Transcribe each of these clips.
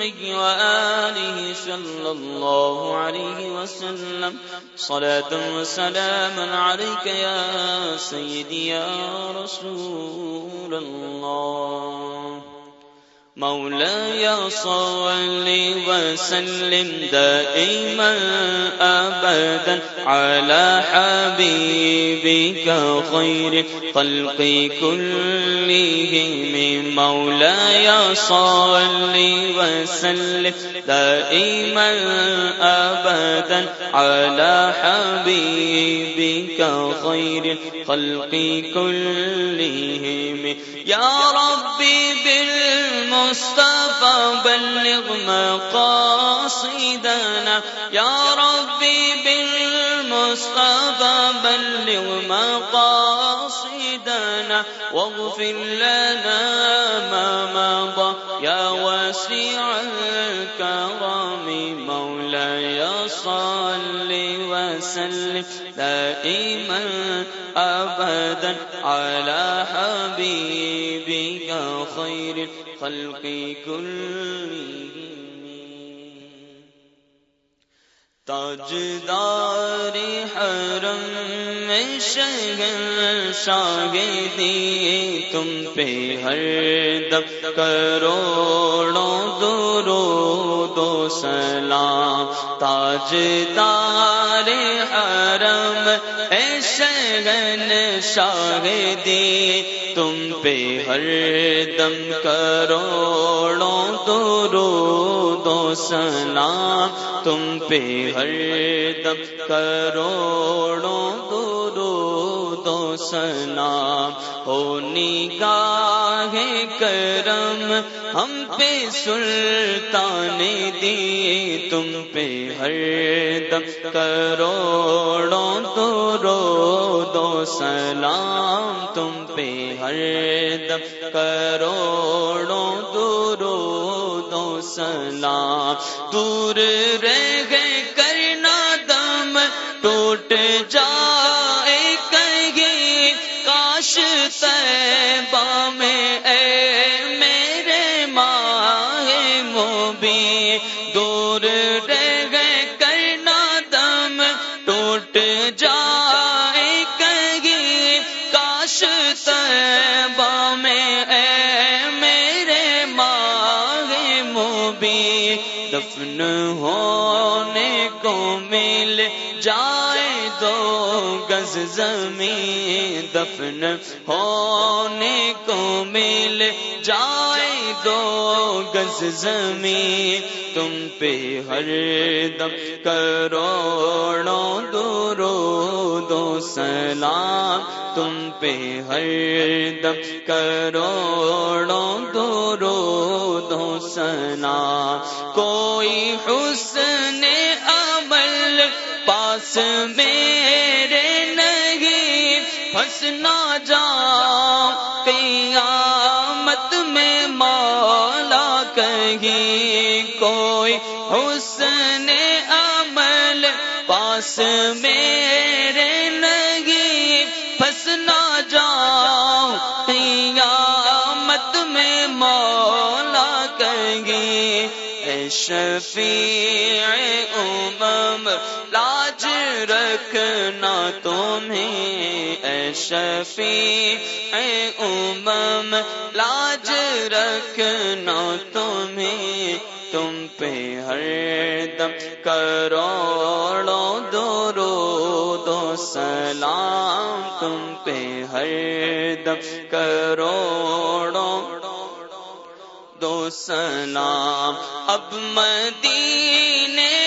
النبي وآله صلى الله عليه وسلم. صلاة وسلاما عليك يا سيدي يا رسول الله. مولاي صل وسلم دائما أبدا على حبيبك خير خلق كلهم. مولاي صل وسلم دائما أبدا على حبيبك خير خلق كلهم. يا ربي بالمصطفى بلغ مقاصدنا. يا ربي بالمصطفى بلغ مقاصدنا. واغفر لنا ما مضى. يا واسع الكرم مولاي صل وسلم. دائما أبدا على حبيبك خير. الخلق كلهم تاجدار حرم میں شہن شاگردی تم پہ ہر دم کروڑوں درو دو سلام۔ تاجدار حرم اے شہن شاگردی تم پہ ہر دم کروڑوں رو دو سلام تم پہ ہر دم کروڑوں درو سلام ہو نگاہ کرم، ہم پہ سلطان دی، تم پہ ہر دم کروڑوں درو دو سلام، تم پہ ہر دم کروڑوں درو دو سلام۔ دور رہ گئے کرنا دم، ٹوٹ جائے دور رہ گئے کرنا دم ٹوٹ جائے کہیں۔ کاش تیبہ میں اے میرے ماں موبی دفن ہونے کو مل جائے دو گز زمین دفن ہونے کو مل جائے دو گز زمین۔ تم پہ ہر دم کروڑوں دورو دو سلام۔ تم پہ ہر دم کروڑوں دورو دو سلام۔ کوئی حسن عمل پاس نہیں پھنسنا جا قیامت میں مولا کہیں کوئی حسن عمل پاس میرے نہیں۔ پھنسنا جا قیامت میں مولا کہیں۔ اے شفیع امم، لاج رکھنا تمہیں۔ اے امم، لاج رکھنا تمہیں، تم پہ ہر دم کروڑوں درو دو سلام، تم پہ ہر دم کروڑوں دو سلام۔ اب مدینے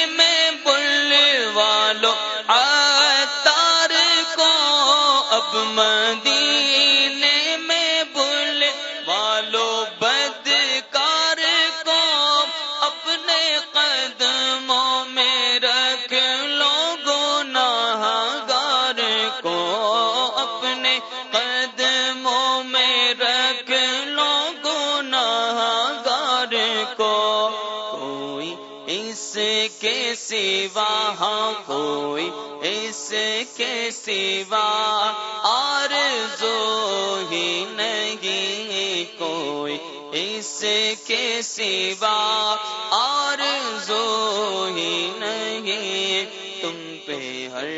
اس کے سوا ہاں کوئی، اس کے سوا اور ہی نہیں کوئی۔ اس کے سوا اور زو ہی نہیں۔ تم پہ ہر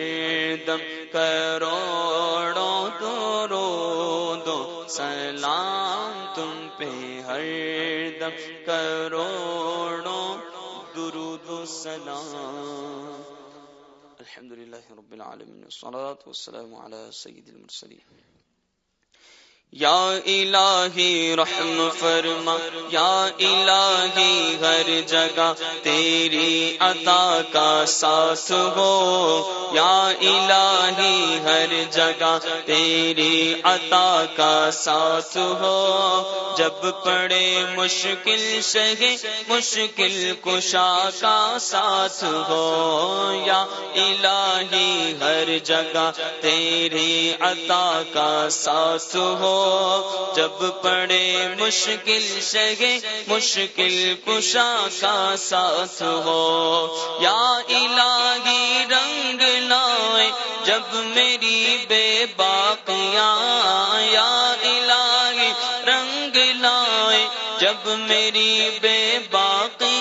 دم کروڑوں دو دو سلام۔ تم پہ ہر دم کروڑوں درود و سلام. الحمد للہ رب العالمین والصلاة والسلام على سید المرسلین. یا الہی رحم فرما، یا الہی ہر جگہ تیری عطا کا ساتھ ہو۔ یا الہی ہر جگہ تیری عطا کا ساتھ ہو۔ جب پڑے مشکل شہ مشکل کشا کا ساتھ ہو۔ یا الہی ہر جگہ تیری عطا کا ساتھ ہو۔ جب پڑے مشکل شگے، مشکل کشا کا ساتھ ہو۔ یا الہی رنگ لائے، جب میری بے باقیاں، یا الہی رنگ لائے، جب میری بے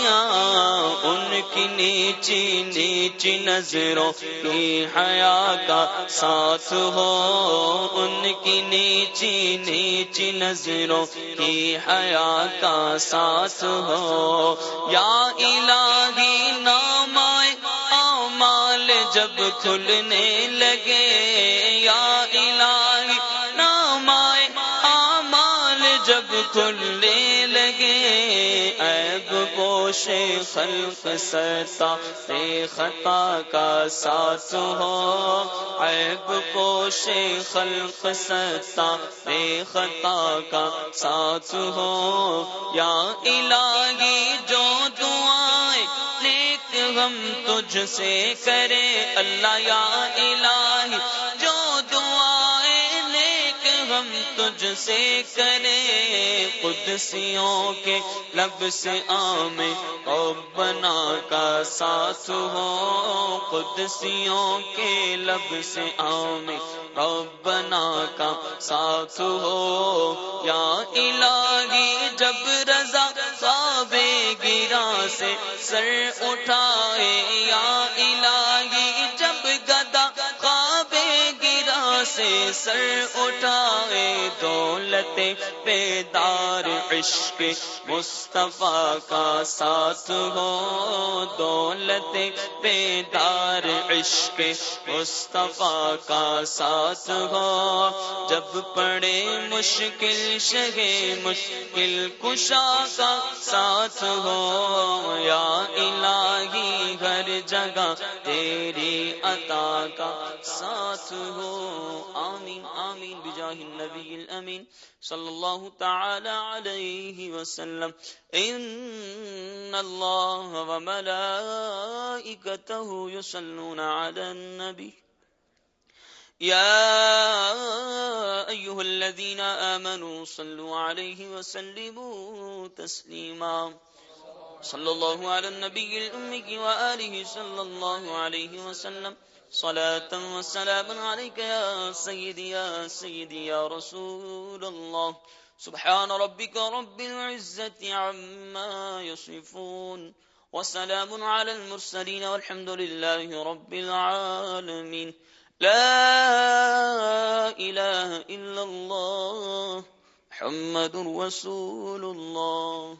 باقیاں ان کی نیچی نیچی نظروں کی حیا کا ساتھ ہو۔ ان کی نیچی نیچی نظروں کی حیا کا ساتھ ہو۔ یا الہی نام مال جب کھلنے لگے۔ یا الہی نام مال جب کھلنے عیب پوش خلق ستا سے خطا کا ساتھ ہو۔ عیب پوش خلق ستا سے خطا کا ساتھ ہو۔ یا الہی جو دعائیں نیک ہم تجھ سے کرے اللہ یا الہی تجھ سے کرے قدسیوں کے لب سے آم بنا کا ساتھ ہو قدسیوں کے لب سے آم ربنا کا ساتھ ہو یا الہی جب رضا صاب گرا سے سر اٹھائے یا الہی سے سر اٹھائے دولت پیدار عشق مصطفیٰ کا ساتھ ہو۔ دولت پیدار عشق مصطفیٰ کا ساتھ ہو۔ جب پڑے مشکل شگے مشکل کشا کا ساتھ ہو۔ یا الہی ہر جگہ تیری عطا کا ساتھ ہو۔ آمین آمین، بجاہ النبی الامین صلی اللہ تعالی علیہ وسلم۔ ان اللہ وملائکته يصلون على النبی۔ يا أيها الذين آمنوا صلوا عليه وسلموا تسليما صلى الله على النبي الأمي وآله صلى الله عليه وسلم. صلاة وسلام عليك يا سيدي يا سيدي، يا رسول الله. سبحان ربك رب العزة عما يصفون. وسلام على المرسلين والحمد لله رب العالمين. لا إله إلا الله. محمد رسول الله.